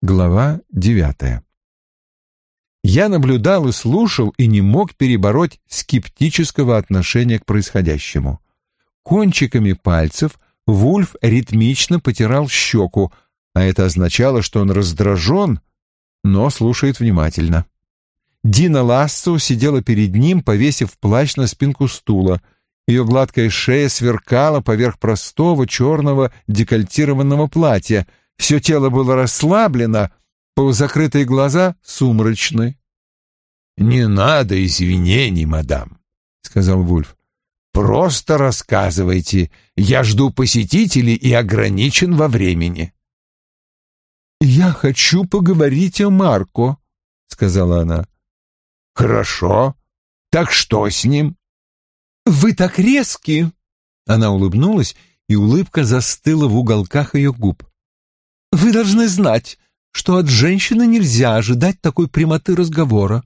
Глава девятая. Я наблюдал и слушал и не мог перебороть скептического отношения к происходящему. Кончиками пальцев Вульф ритмично потирал щеку, а это означало, что он раздражен, но слушает внимательно. Дина Лассо сидела перед ним, повесив плащ на спинку стула. Ее гладкая шея сверкала поверх простого черного декольтированного платья — все тело было расслаблено, полузакрытые глаза сумрачны. «Не надо извинений, мадам», — сказал Вульф. «Просто рассказывайте. Я жду посетителей и ограничен во времени». «Я хочу поговорить о Марко», — сказала она. «Хорошо. Так что с ним?» «Вы так резки!» Она улыбнулась, и улыбка застыла в уголках ее губ. Вы должны знать, что от женщины нельзя ожидать такой прямоты разговора.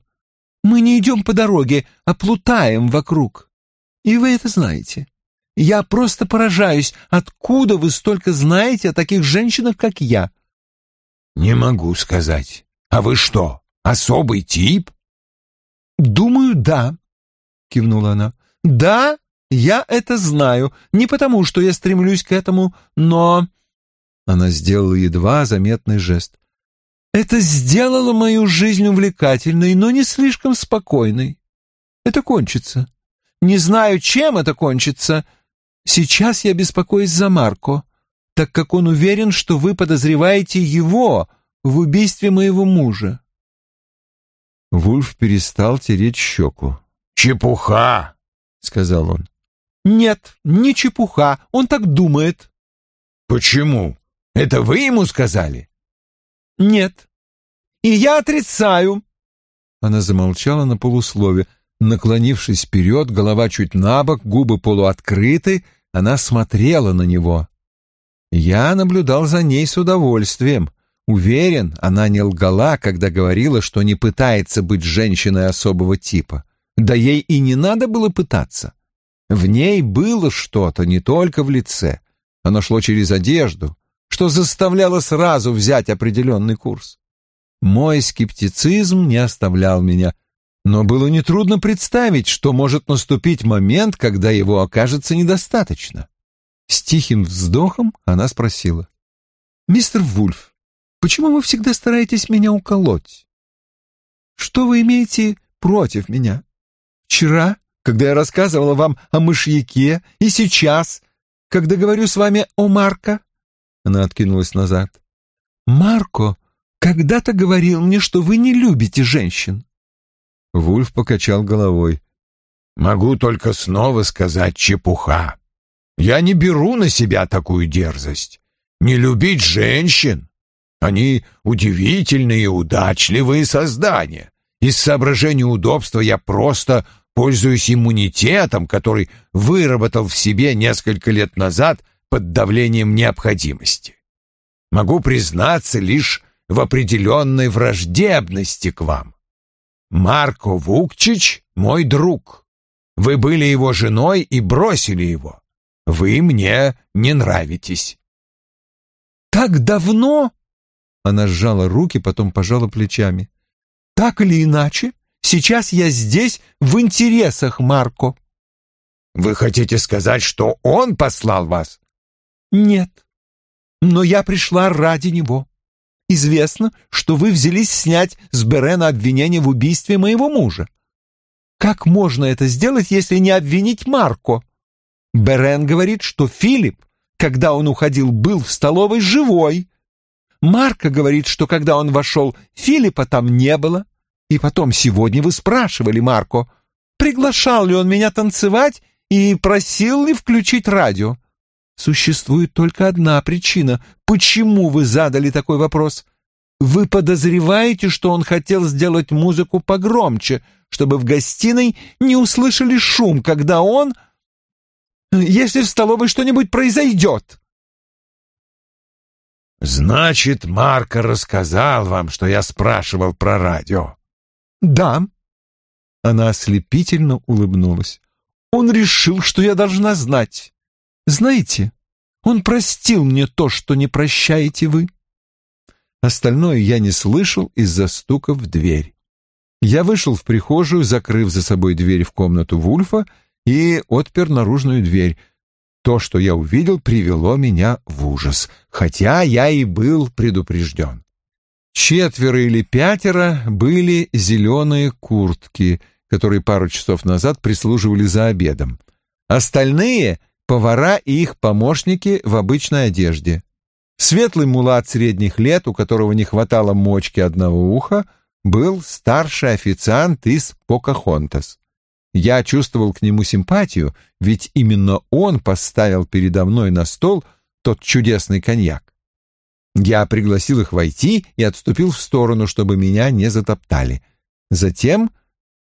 Мы не идем по дороге, а плутаем вокруг. И вы это знаете. Я просто поражаюсь, откуда вы столько знаете о таких женщинах, как я. Не могу сказать. А вы что, особый тип? Думаю, да, кивнула она. Да, я это знаю. Не потому, что я стремлюсь к этому, но она сделала едва заметный жест. Это сделало мою жизнь увлекательной, но не слишком спокойной. Это кончится. Не знаю, чем это кончится. Сейчас я беспокоюсь за Марко, так как он уверен, что вы подозреваете его в убийстве моего мужа. Вульф перестал тереть щеку. «Чепуха!» — сказал он. «Нет, не чепуха, он так думает». «Почему?» Это вы ему сказали? Нет. И я отрицаю. Она замолчала на полуслове. Наклонившись вперед, голова чуть набок, губы полуоткрыты, она смотрела на него. Я наблюдал за ней с удовольствием. Уверен, она не лгала, когда говорила, что не пытается быть женщиной особого типа. Да ей и не надо было пытаться. В ней было что-то, не только в лице. Оно шло через одежду, что заставляло сразу взять определенный курс. Мой скептицизм не оставлял меня, но было нетрудно представить, что может наступить момент, когда его окажется недостаточно. С тихим вздохом она спросила. «Мистер Вульф, почему вы всегда стараетесь меня уколоть? Что вы имеете против меня? Вчера, когда я рассказывала вам о мышьяке, и сейчас, когда говорю с вами о Марко?» Она откинулась назад. «Марко когда-то говорил мне, что вы не любите женщин». Вульф покачал головой. «Могу только снова сказать чепуха. Я не беру на себя такую дерзость. Не любить женщин. Они удивительные и удачливые создания. Из соображения удобства я просто пользуюсь иммунитетом, который выработал в себе несколько лет назад под давлением необходимости. Могу признаться лишь в определенной враждебности к вам. Марко Вукчич — мой друг. Вы были его женой и бросили его. Вы мне не нравитесь. Так давно? Она сжала руки, потом пожала плечами. Так или иначе, сейчас я здесь в интересах Марко. Вы хотите сказать, что он послал вас? «Нет, но я пришла ради него. Известно, что вы взялись снять с Берена обвинение в убийстве моего мужа. Как можно это сделать, если не обвинить Марко? Берен говорит, что Филипп, когда он уходил, был в столовой живой. Марко говорит, что когда он вошел, Филиппа там не было. И потом сегодня вы спрашивали Марко, приглашал ли он меня танцевать и просил ли включить радио. Существует только одна причина, почему вы задали такой вопрос. Вы подозреваете, что он хотел сделать музыку погромче, чтобы в гостиной не услышали шум, когда он... Если в столовой что-нибудь произойдет. Значит, Марко рассказал вам, что я спрашивал про радио? Да. Она ослепительно улыбнулась. Он решил, что я должна знать. Знаете, он простил мне то, что не прощаете вы. Остальное я не слышал из-за стука в дверь. Я вышел в прихожую, закрыв за собой дверь в комнату Вульфа и отпер наружную дверь. То, что я увидел, привело меня в ужас, хотя я и был предупрежден. Четверо или пятеро были зеленые куртки, которые пару часов назад прислуживали за обедом. Остальные — повара и их помощники в обычной одежде. Светлый мулат средних лет, у которого не хватало мочки одного уха, был старший официант из Покахонтас. Я чувствовал к нему симпатию, ведь именно он поставил передо мной на стол тот чудесный коньяк. Я пригласил их войти и отступил в сторону, чтобы меня не затоптали. Затем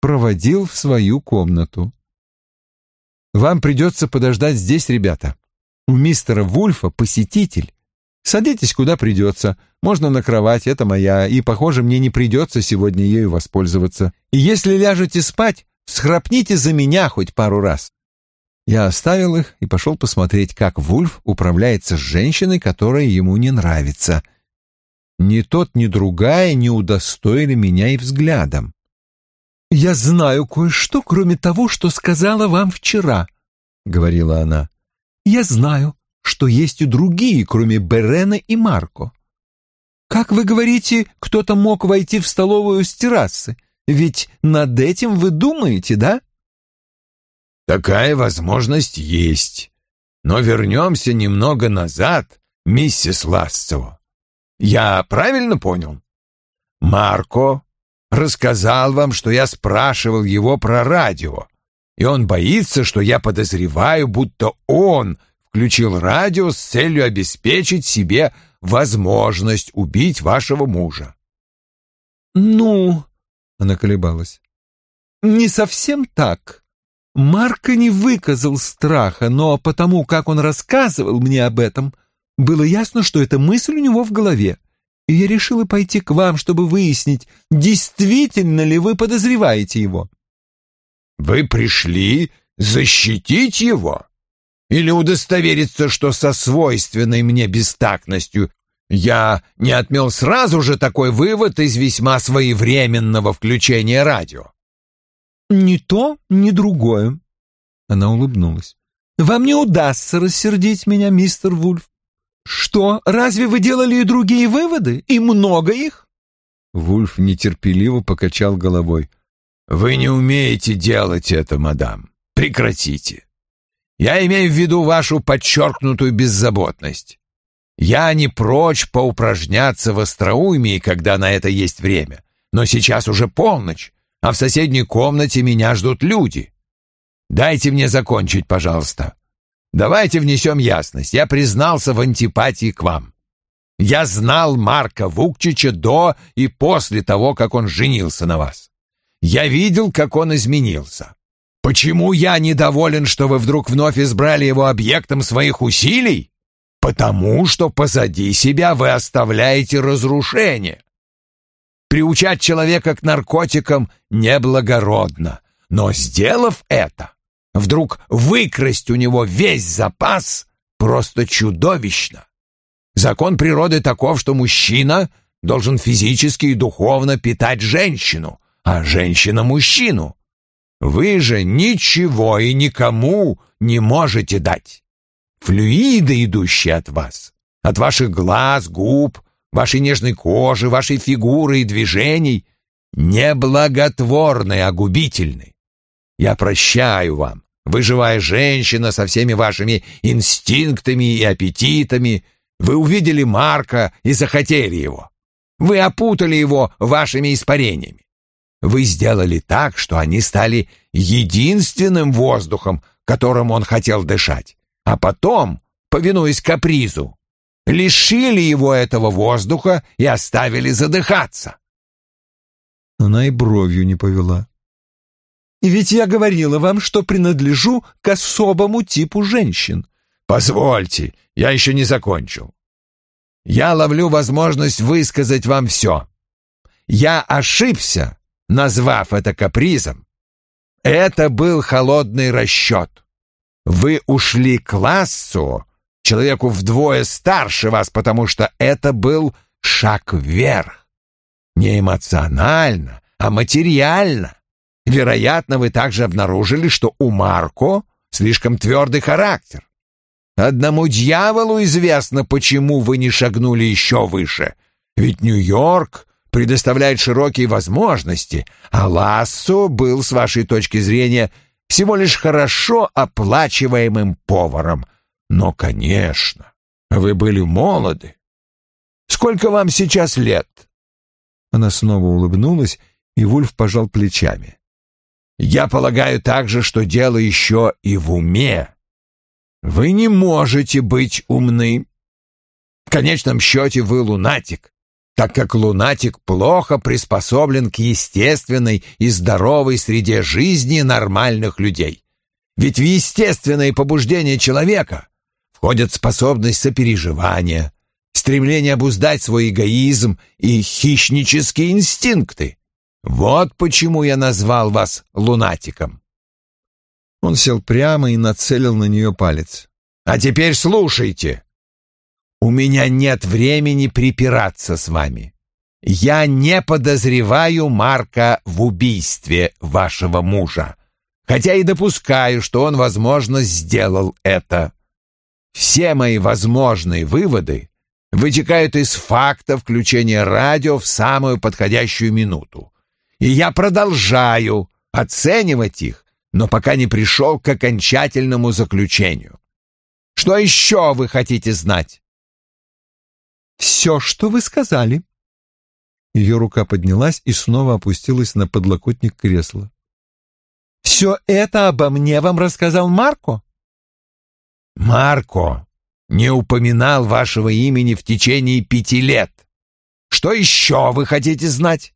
проводил в свою комнату. «Вам придется подождать здесь, ребята. У мистера Вульфа посетитель. Садитесь куда придется. Можно на кровать, это моя, и, похоже, мне не придется сегодня ею воспользоваться. И если ляжете спать, схрапните за меня хоть пару раз. Я оставил их и пошел посмотреть, как Вульф управляется с женщиной, которая ему не нравится. Ни тот, ни другая не удостоили меня и взглядом. «Я знаю кое-что, кроме того, что сказала вам вчера», — говорила она. «Я знаю, что есть и другие, кроме Берена и Марко. Как вы говорите, кто-то мог войти в столовую с террасы? Ведь над этим вы думаете, да? Такая возможность есть. Но вернемся немного назад, миссис Ласцево. Я правильно понял? Марко рассказал вам, что я спрашивал его про радио, и он боится, что я подозреваю, будто он включил радио с целью обеспечить себе возможность убить вашего мужа. «Ну...» — она колебалась. «Не совсем так. Марко не выказал страха, но потому, как он рассказывал мне об этом, было ясно, что эта мысль у него в голове. И я решила пойти к вам, чтобы выяснить, действительно ли вы подозреваете его». «Вы пришли защитить его?» или удостовериться, что со свойственной мне бестактностью я не отмел сразу же такой вывод из весьма своевременного включения радио. «Ни то, ни другое», — она улыбнулась. «Вам не удастся рассердить меня, мистер Вульф. Что, разве вы делали и другие выводы? И много их?» Вульф нетерпеливо покачал головой. «Вы не умеете делать это, мадам. Прекратите. Я имею в виду вашу подчеркнутую беззаботность. Я не прочь поупражняться в остроумии, когда на это есть время. Но сейчас уже полночь, а в соседней комнате меня ждут люди. Дайте мне закончить, пожалуйста. Давайте внесем ясность. Я признался в антипатии к вам. Я знал Марка Вукчича до и после того, как он женился на вас. Я видел, как он изменился. Почему я недоволен, что вы вдруг вновь избрали его объектом своих усилий? Потому что позади себя вы оставляете разрушение. Приучать человека к наркотикам неблагородно, но сделав это, вдруг выкрасть у него весь запас просто чудовищно. Закон природы таков, что мужчина должен физически и духовно питать женщину, а женщина — мужчину. Вы же ничего и никому не можете дать. Флюиды, идущие от вас, от ваших глаз, губ, вашей нежной кожи, вашей фигуры и движений, неблаготворны, а губительны. Я прощаю вам, вы живая женщина со всеми вашими инстинктами и аппетитами. Вы увидели Марка и захотели его. Вы опутали его вашими испарениями. Вы сделали так, что они стали единственным воздухом, которым он хотел дышать. А потом, повинуясь капризу, лишили его этого воздуха и оставили задыхаться. Она и бровью не повела. «Ведь я говорила вам, что принадлежу к особому типу женщин». «Позвольте, я еще не закончил. Я ловлю возможность высказать вам все. Я ошибся, назвав это капризом. Это был холодный расчет. Вы ушли к классу, человеку вдвое старше вас, потому что это был шаг вверх. Не эмоционально, а материально. Вероятно, вы также обнаружили, что у Марко слишком твердый характер. Одному дьяволу известно, почему вы не шагнули еще выше. Ведь Нью-Йорк предоставляет широкие возможности, а Лассо был, с вашей точки зрения, всего лишь хорошо оплачиваемым поваром. Но, конечно, вы были молоды. Сколько вам сейчас лет?» Она снова улыбнулась, и Вульф пожал плечами. «Я полагаю также, что дело еще и в уме. Вы не можете быть умны. В конечном счете вы лунатик, так как лунатик плохо приспособлен к естественной и здоровой среде жизни нормальных людей. Ведь в естественное побуждение человека входят способность сопереживания, стремление обуздать свой эгоизм и хищнические инстинкты. Вот почему я назвал вас лунатиком. Он сел прямо и нацелил на нее палец. А теперь слушайте. У меня нет времени припираться с вами. Я не подозреваю Марка в убийстве вашего мужа, хотя и допускаю, что он, возможно, сделал это. Все мои возможные выводы вытекают из факта включения радио в самую подходящую минуту. И я продолжаю оценивать их, но пока не пришел к окончательному заключению. Что еще вы хотите знать? «Все, что вы сказали». Ее рука поднялась и снова опустилась на подлокотник кресла. «Все это обо мне вам рассказал Марко?» «Марко не упоминал вашего имени в течение пяти лет. Что еще вы хотите знать?»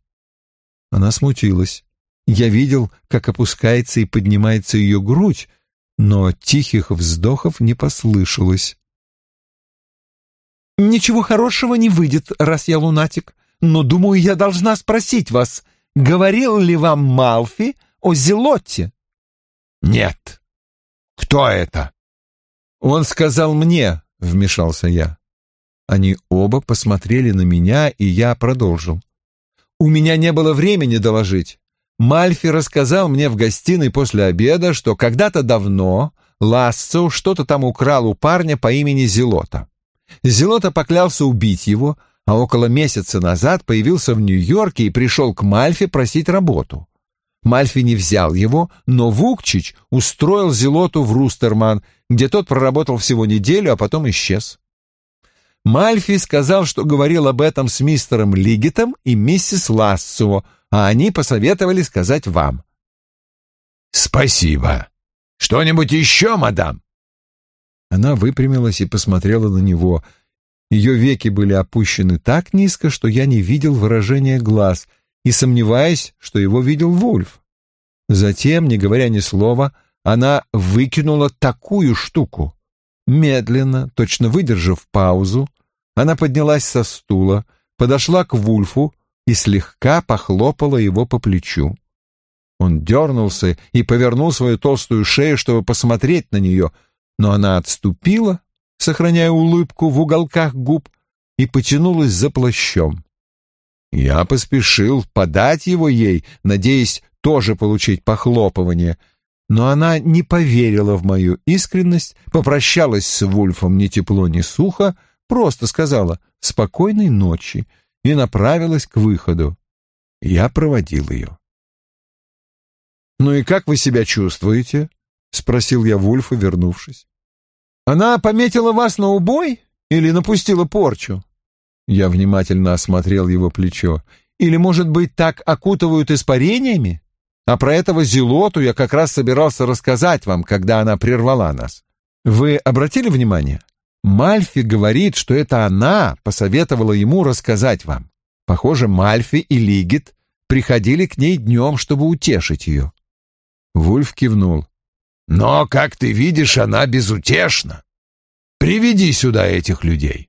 Она смутилась. Я видел, как опускается и поднимается ее грудь, но тихих вздохов не послышалось. «Ничего хорошего не выйдет, раз я лунатик, но, думаю, я должна спросить вас, говорил ли вам Малфи о Зелотте?» «Нет». «Кто это?» «Он сказал мне», — вмешался я. Они оба посмотрели на меня, и я продолжил. «У меня не было времени доложить. Мальфи рассказал мне в гостиной после обеда, что когда-то давно Лассо что-то там украл у парня по имени Зелота. Зелота поклялся убить его, а около месяца назад появился в Нью-Йорке и пришел к Мальфи просить работу. Мальфи не взял его, но Вукчич устроил Зелоту в Рустерман, где тот проработал всего неделю, а потом исчез. Мальфи сказал, что говорил об этом с мистером Лигитом и миссис Лассо, а они посоветовали сказать вам. «Спасибо. Что-нибудь еще, мадам?» Она выпрямилась и посмотрела на него. Ее веки были опущены так низко, что я не видел выражения глаз и сомневаясь, что его видел Вульф. Затем, не говоря ни слова, она выкинула такую штуку. Медленно, точно выдержав паузу, она поднялась со стула, подошла к Вульфу и слегка похлопала его по плечу. Он дернулся и повернул свою толстую шею, чтобы посмотреть на нее, но она отступила, сохраняя улыбку в уголках губ, и потянулась за плащом. Я поспешил подать его ей, надеясь тоже получить похлопывание, но она не поверила в мою искренность, попрощалась с Вульфом ни тепло, ни сухо, просто сказала «спокойной ночи» и направилась к выходу. Я проводил ее. «Ну и как вы себя чувствуете?» — спросил я Вульфа, вернувшись. «Она пометила вас на убой или напустила порчу?» Я внимательно осмотрел его плечо. «Или, может быть, так окутывают испарениями? А про этого Зелоту я как раз собирался рассказать вам, когда она прервала нас. Вы обратили внимание? Мальфи говорит, что это она посоветовала ему рассказать вам. Похоже, Мальфи и Лигит приходили к ней днем, чтобы утешить ее». Вульф кивнул. Но, как ты видишь, она безутешна. Приведи сюда этих людей.